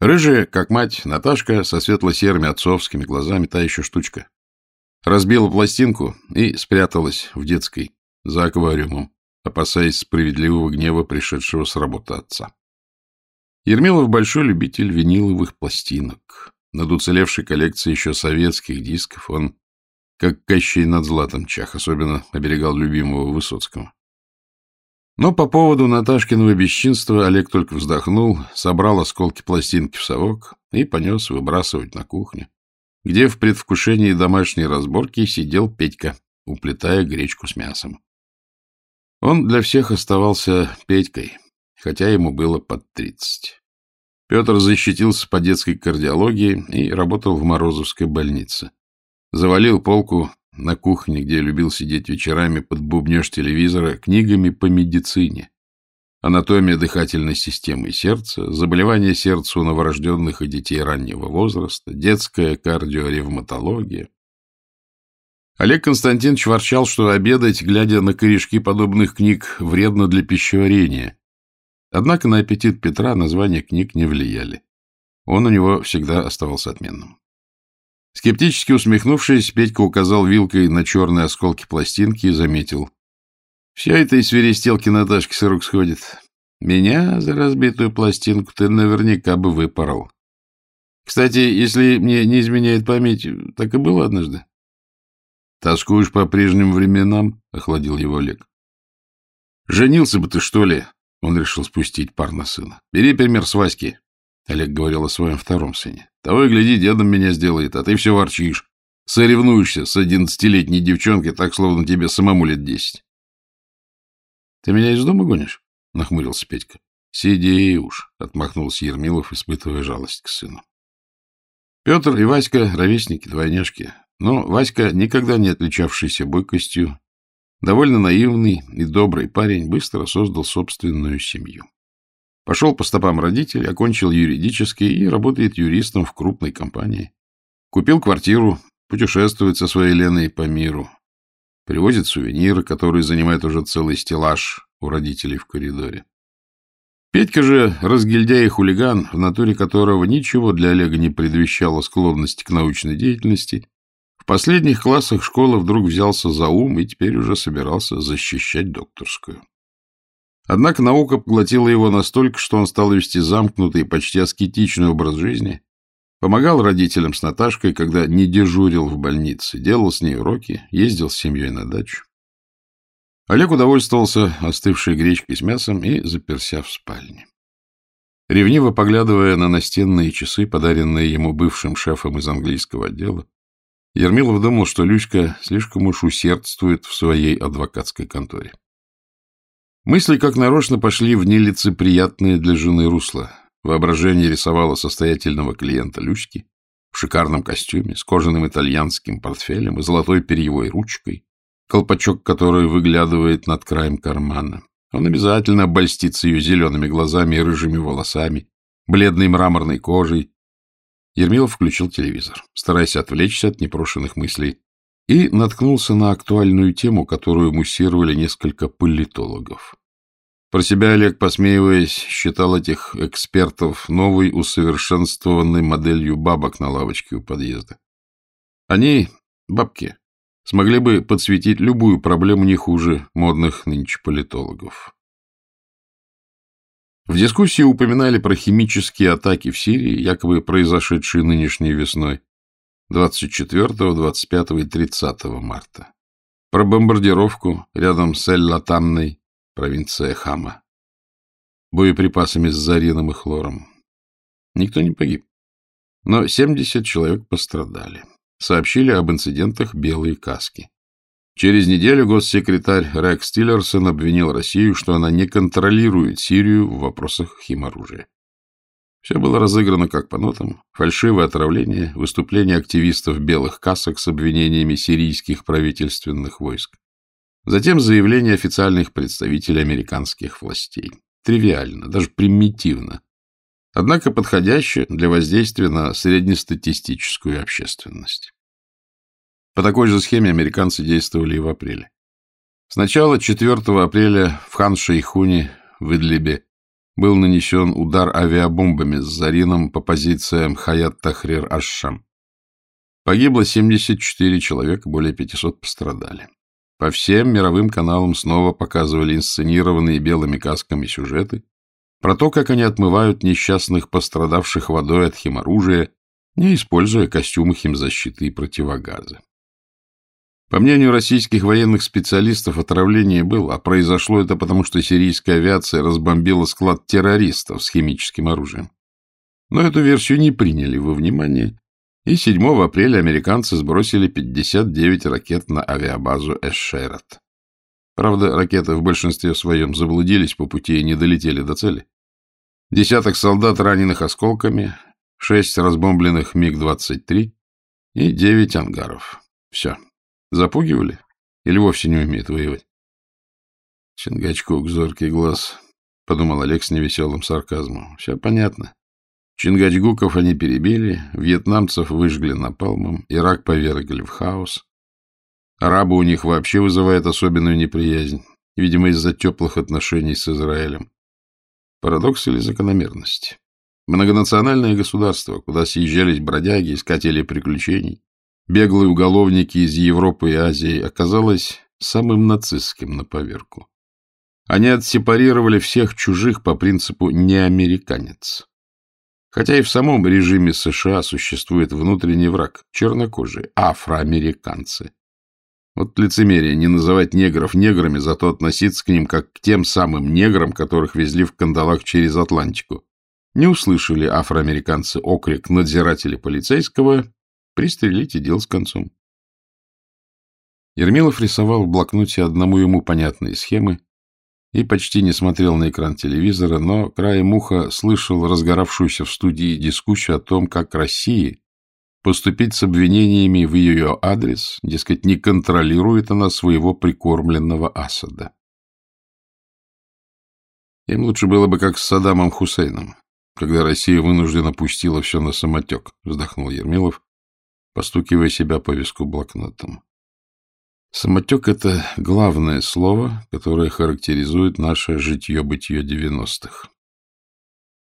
Рыжая, как мать, Наташка со светло-серыми отцовскими глазами, та еще штучка. Разбила пластинку и спряталась в детской за аквариумом, опасаясь справедливого гнева пришедшего с работы отца. Ермилов большой любитель виниловых пластинок. Над уцелевшей коллекцией еще советских дисков он, как Кощей над златом чах, особенно оберегал любимого Высоцкого. Но по поводу Наташкиного бесчинства Олег только вздохнул, собрал осколки пластинки в совок и понес выбрасывать на кухню, где в предвкушении домашней разборки сидел Петька, уплетая гречку с мясом. Он для всех оставался Петькой, хотя ему было под тридцать. Петр защитился по детской кардиологии и работал в Морозовской больнице. Завалил полку на кухне, где любил сидеть вечерами под бубнеж телевизора, книгами по медицине. Анатомия дыхательной системы и сердца, заболевания сердца у новорожденных и детей раннего возраста, детская кардиоревматология. Олег Константинович ворчал, что обедать, глядя на корешки подобных книг, вредно для пищеварения. Однако на аппетит Петра названия книг не влияли. Он у него всегда оставался отменным. Скептически усмехнувшись, Петька указал вилкой на черные осколки пластинки и заметил. Вся эта из свиристелки Наташки с рук сходит. Меня за разбитую пластинку ты наверняка бы выпорол. Кстати, если мне не изменяет память, так и было однажды. — Тоскуешь по прежним временам? — охладил его Олег. — Женился бы ты, что ли? Он решил спустить пар на сына. — Бери пример с Васьки. Олег говорил о своем втором сыне. Того и гляди, дедом меня сделает, а ты все ворчишь. Соревнуешься с одиннадцатилетней девчонкой, так, словно тебе самому лет десять. — Ты меня из дома гонишь? — нахмурился Петька. — Сиди уж, — отмахнулся Ермилов, испытывая жалость к сыну. Петр и Васька — ровесники, двойняшки. Но Васька, никогда не отличавшийся бойкостью, довольно наивный и добрый парень, быстро создал собственную семью. Пошел по стопам родителей, окончил юридический и работает юристом в крупной компании. Купил квартиру, путешествует со своей Леной по миру. Привозит сувениры, которые занимают уже целый стеллаж у родителей в коридоре. Петька же, разгильдяй и хулиган, в натуре которого ничего для Олега не предвещало склонности к научной деятельности, в последних классах школы вдруг взялся за ум и теперь уже собирался защищать докторскую. Однако наука поглотила его настолько, что он стал вести замкнутый, почти аскетичный образ жизни, помогал родителям с Наташкой, когда не дежурил в больнице, делал с ней уроки, ездил с семьей на дачу. Олег удовольствовался остывшей гречкой с мясом и заперся в спальне. Ревниво поглядывая на настенные часы, подаренные ему бывшим шефом из английского отдела, Ермилов думал, что Люська слишком уж усердствует в своей адвокатской конторе. Мысли как нарочно пошли в нелицеприятные для жены русла. Воображение рисовало состоятельного клиента Люськи в шикарном костюме, с кожаным итальянским портфелем и золотой перьевой ручкой, колпачок которой выглядывает над краем кармана. Он обязательно обольстится ее зелеными глазами и рыжими волосами, бледной мраморной кожей. Ермилов включил телевизор, стараясь отвлечься от непрошенных мыслей, и наткнулся на актуальную тему, которую муссировали несколько политологов. Про себя Олег, посмеиваясь, считал этих экспертов новой усовершенствованной моделью бабок на лавочке у подъезда. Они, бабки, смогли бы подсветить любую проблему не хуже модных нынче политологов. В дискуссии упоминали про химические атаки в Сирии, якобы произошедшие нынешней весной, 24, 25 и 30 марта. Про бомбардировку рядом с Эль-Латамной, провинция Хама. Боеприпасами с зарином и хлором. Никто не погиб. Но 70 человек пострадали. Сообщили об инцидентах белые каски. Через неделю госсекретарь Рекс Тиллерсон обвинил Россию, что она не контролирует Сирию в вопросах химоружия. Все было разыграно как по нотам. Фальшивое отравление, выступление активистов белых касок с обвинениями сирийских правительственных войск. Затем заявление официальных представителей американских властей. Тривиально, даже примитивно. Однако подходящее для воздействия на среднестатистическую общественность. По такой же схеме американцы действовали и в апреле. Сначала 4 апреля в Хан-Шейхуне в Идлибе был нанесен удар авиабомбами с Зарином по позициям Хаят-Тахрир-Аш-Шам. Погибло 74 человека, более 500 пострадали. По всем мировым каналам снова показывали инсценированные белыми касками сюжеты про то, как они отмывают несчастных пострадавших водой от химоружия, не используя костюмы химзащиты и противогазы. По мнению российских военных специалистов, отравление было, а произошло это потому, что сирийская авиация разбомбила склад террористов с химическим оружием. Но эту версию не приняли во внимание, и 7 апреля американцы сбросили 59 ракет на авиабазу Эшерат. Правда, ракеты в большинстве своем заблудились по пути и не долетели до цели. Десяток солдат, раненых осколками, шесть разбомбленных МиГ-23 и девять ангаров. Все. Запугивали? Или вовсе не умеет воевать? Чингачкук, зоркий глаз, — подумал Олег с невеселым сарказмом. Все понятно. Чингачгуков они перебили, вьетнамцев выжгли напалмом, Ирак повергли в хаос. Арабы у них вообще вызывают особенную неприязнь, видимо, из-за теплых отношений с Израилем. Парадокс или закономерность? Многонациональное государство, куда съезжались бродяги, искатели приключений, беглые уголовники из Европы и Азии, оказалось самым нацистским на поверку. Они отсепарировали всех чужих по принципу «не американец». Хотя и в самом режиме США существует внутренний враг – чернокожие, афроамериканцы. Вот лицемерие не называть негров неграми, зато относиться к ним как к тем самым неграм, которых везли в кандалах через Атлантику. Не услышали афроамериканцы окрик надзирателя полицейского «Пристрелите, дел с концом». Ермилов рисовал в блокноте одному ему понятные схемы и почти не смотрел на экран телевизора, но краем уха слышал разгоравшуюся в студии дискуссию о том, как России поступить с обвинениями в ее адрес, дескать, не контролирует она своего прикормленного Асада. Им лучше было бы как с Саддамом Хусейном, когда Россия вынуждена пустила все на самотек, вздохнул Ермилов, постукивая себя по виску блокнотом. Самотек — это главное слово, которое характеризует наше житье-бытие девяностых.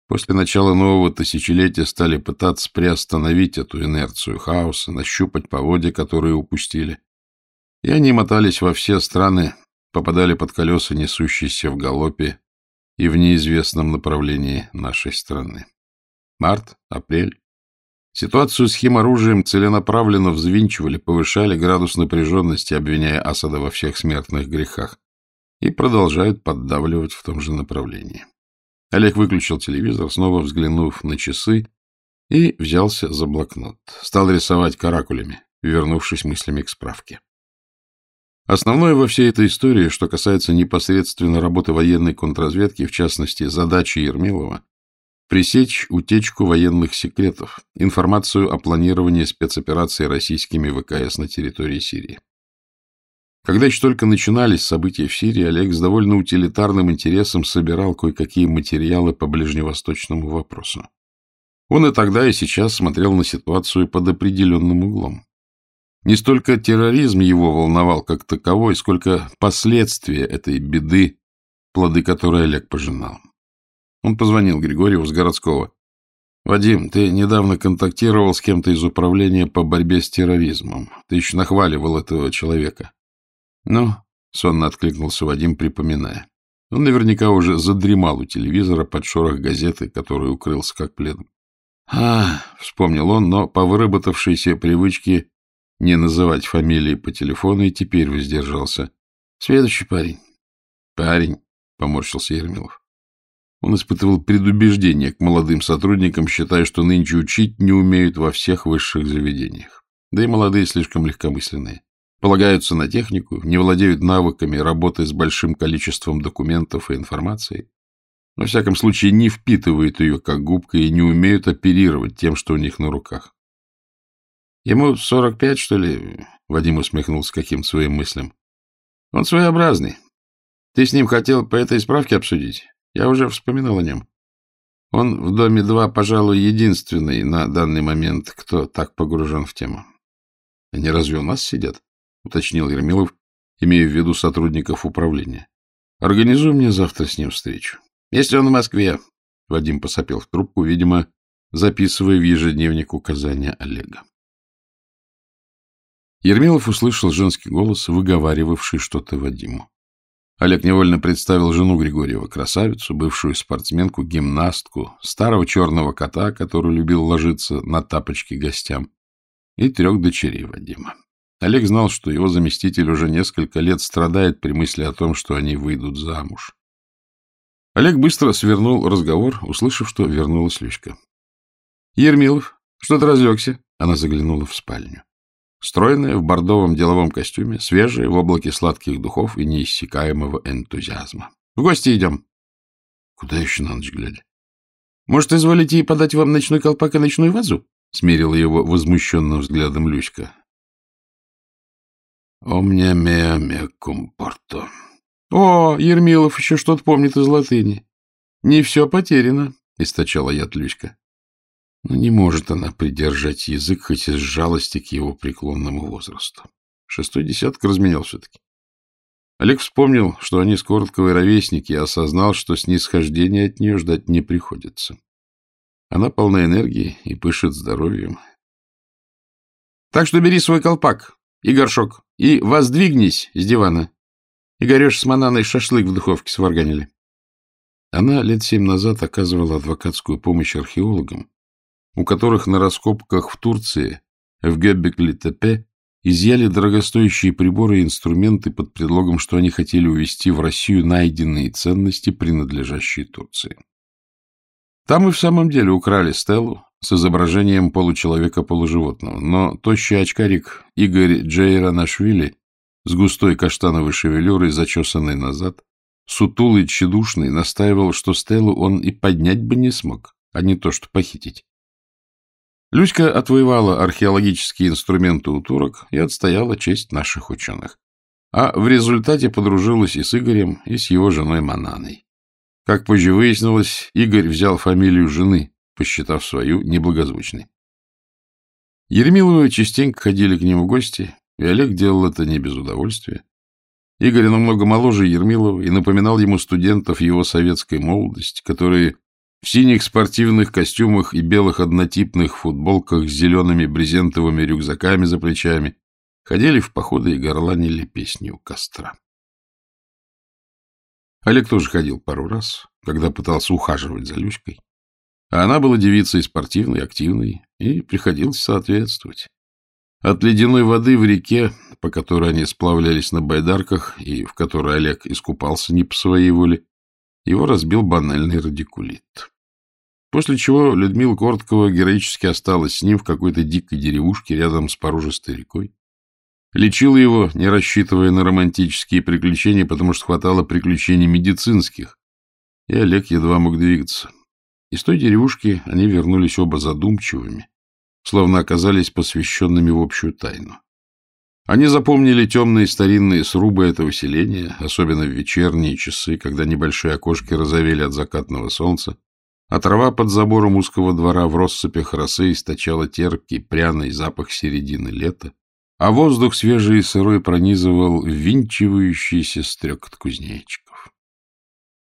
После начала нового тысячелетия стали пытаться приостановить эту инерцию хаоса, нащупать поводья, которые упустили. И они мотались во все страны, попадали под колеса, несущиеся в галопе и в неизвестном направлении нашей страны. Март, апрель. Ситуацию с химоружием целенаправленно взвинчивали, повышали градус напряженности, обвиняя Асада во всех смертных грехах, и продолжают поддавливать в том же направлении. Олег выключил телевизор, снова взглянув на часы, и взялся за блокнот. Стал рисовать каракулями, вернувшись мыслями к справке. Основное во всей этой истории, что касается непосредственно работы военной контрразведки, в частности, задачи Ермилова, пресечь утечку военных секретов, информацию о планировании спецоперации российскими ВКС на территории Сирии. Когда еще только начинались события в Сирии, Олег с довольно утилитарным интересом собирал кое-какие материалы по ближневосточному вопросу. Он и тогда, и сейчас смотрел на ситуацию под определенным углом. Не столько терроризм его волновал как таковой, сколько последствия этой беды, плоды которой Олег пожинал. Он позвонил Григорьеву с городского. «Вадим, ты недавно контактировал с кем-то из управления по борьбе с терроризмом. Ты еще нахваливал этого человека. «Ну?» — сонно откликнулся Вадим, припоминая. Он наверняка уже задремал у телевизора под шорох газеты, который укрылся как пледом. «А!» — вспомнил он, но по выработавшейся привычке не называть фамилии по телефону и теперь воздержался. «Следующий парень». «Парень», — поморщился Ермилов. Он испытывал предубеждение к молодым сотрудникам, считая, что нынче учить не умеют во всех высших заведениях. Да и молодые слишком легкомысленные полагаются на технику, не владеют навыками работы с большим количеством документов и информации, во всяком случае не впитывают ее как губка и не умеют оперировать тем, что у них на руках. Ему 45, что ли? Вадим усмехнулся каким-то своим мыслям. Он своеобразный. Ты с ним хотел по этой справке обсудить? Я уже вспоминал о нем. Он в доме 2, пожалуй, единственный на данный момент, кто так погружен в тему. Они разве у нас сидят? — уточнил Ермилов, имея в виду сотрудников управления. — Организуй мне завтра с ним встречу. Если он в Москве, — Вадим посопел в трубку, видимо, записывая в ежедневник указания Олега. Ермилов услышал женский голос, выговаривавший что-то Вадиму. Олег невольно представил жену Григорьева, красавицу, бывшую спортсменку, гимнастку, старого черного кота, который любил ложиться на тапочки гостям, и трех дочерей Вадима. Олег знал, что его заместитель уже несколько лет страдает при мысли о том, что они выйдут замуж. Олег быстро свернул разговор, услышав, что вернулась Люська. — Ермилов, что ты разлегся? Она заглянула в спальню. Стройная, в бордовом деловом костюме, свежая, в облаке сладких духов и неиссякаемого энтузиазма. — В гости идем. — Куда еще на ночь глядя? — Может, изволите и подать вам ночной колпак и ночную вазу? — смерила его возмущенным взглядом Люська. — О мне меа ме компорто. — О, Ермилов еще что-то помнит из латыни. — Не все потеряно, — источала яд Люська. Но не может она придержать язык, хоть из жалости к его преклонному возрасту. Шестой десяток разменял все-таки. Олег вспомнил, что они с Коротковой ровесники, и осознал, что снисхождения от нее ждать не приходится. Она полна энергии и пышет здоровьем. Так что бери свой колпак и горшок, и воздвигнись с дивана. Игореш с Мананой шашлык в духовке сварганили. Она лет семь назад оказывала адвокатскую помощь археологам, у которых на раскопках в Турции, в Геббеклитепе, изъяли дорогостоящие приборы и инструменты под предлогом, что они хотели увезти в Россию найденные ценности, принадлежащие Турции. Там и в самом деле украли стелу с изображением получеловека-полуживотного, но тощий очкарик Игорь Джейранашвили с густой каштановой шевелюрой, зачесанной назад, сутулый, тщедушный, настаивал, что стелу он и поднять бы не смог, а не то что похитить. Люська отвоевала археологические инструменты у турок и отстояла честь наших ученых. А в результате подружилась и с Игорем, и с его женой Мананой. Как позже выяснилось, Игорь взял фамилию жены, посчитав свою неблагозвучной. Ермиловы частенько ходили к ним в гости, и Олег делал это не без удовольствия. Игорь намного моложе Ермилова и напоминал ему студентов его советской молодости, которые в синих спортивных костюмах и белых однотипных футболках с зелеными брезентовыми рюкзаками за плечами ходили в походы и горланили песни у костра. Олег тоже ходил пару раз, когда пытался ухаживать за Люськой. А она была девицей спортивной, активной, и приходилось соответствовать. От ледяной воды в реке, по которой они сплавлялись на байдарках и в которой Олег искупался не по своей воле, его разбил банальный радикулит. После чего Людмила Корткова героически осталась с ним в какой-то дикой деревушке рядом с порожистой рекой. Лечила его, не рассчитывая на романтические приключения, потому что хватало приключений медицинских. И Олег едва мог двигаться. Из той деревушки они вернулись оба задумчивыми, словно оказались посвященными в общую тайну. Они запомнили темные старинные срубы этого селения, особенно в вечерние часы, когда небольшие окошки розовели от закатного солнца, а трава под забором узкого двора в россыпях росы источала терпкий, пряный запах середины лета, а воздух свежий и сырой пронизывал винчивающийся стрекот кузнечиков.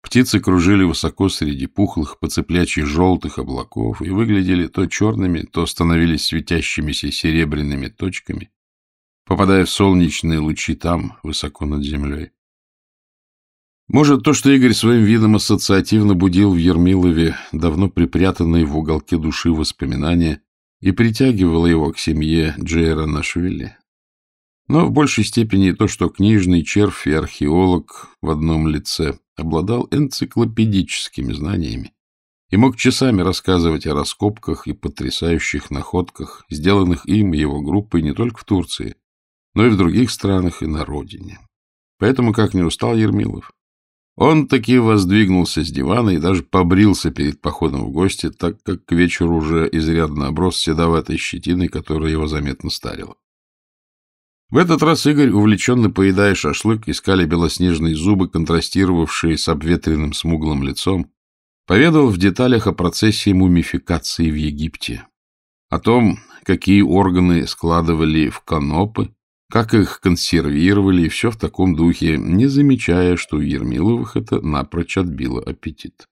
Птицы кружили высоко среди пухлых, поцеплячьих желтых облаков и выглядели то черными, то становились светящимися серебряными точками, попадая в солнечные лучи там, высоко над землей. Может, то, что Игорь своим видом ассоциативно будил в Ермилове давно припрятанные в уголке души воспоминания и притягивало его к семье Джейра Нашвили. Но в большей степени то, что книжный червь и археолог в одном лице обладал энциклопедическими знаниями и мог часами рассказывать о раскопках и потрясающих находках, сделанных им и его группой не только в Турции, но и в других странах и на родине. Поэтому, как не устал Ермилов, он таки воздвигнулся с дивана и даже побрился перед походом в гости, так как к вечеру уже изрядно оброс седоватой щетиной, которая его заметно старила. В этот раз Игорь, увлеченно поедая шашлык, искали белоснежные зубы, контрастировавшие с обветренным смуглым лицом, поведал в деталях о процессе мумификации в Египте, о том, какие органы складывали в канопы, как их консервировали, и все в таком духе, не замечая, что у Ермиловых это напрочь отбило аппетит.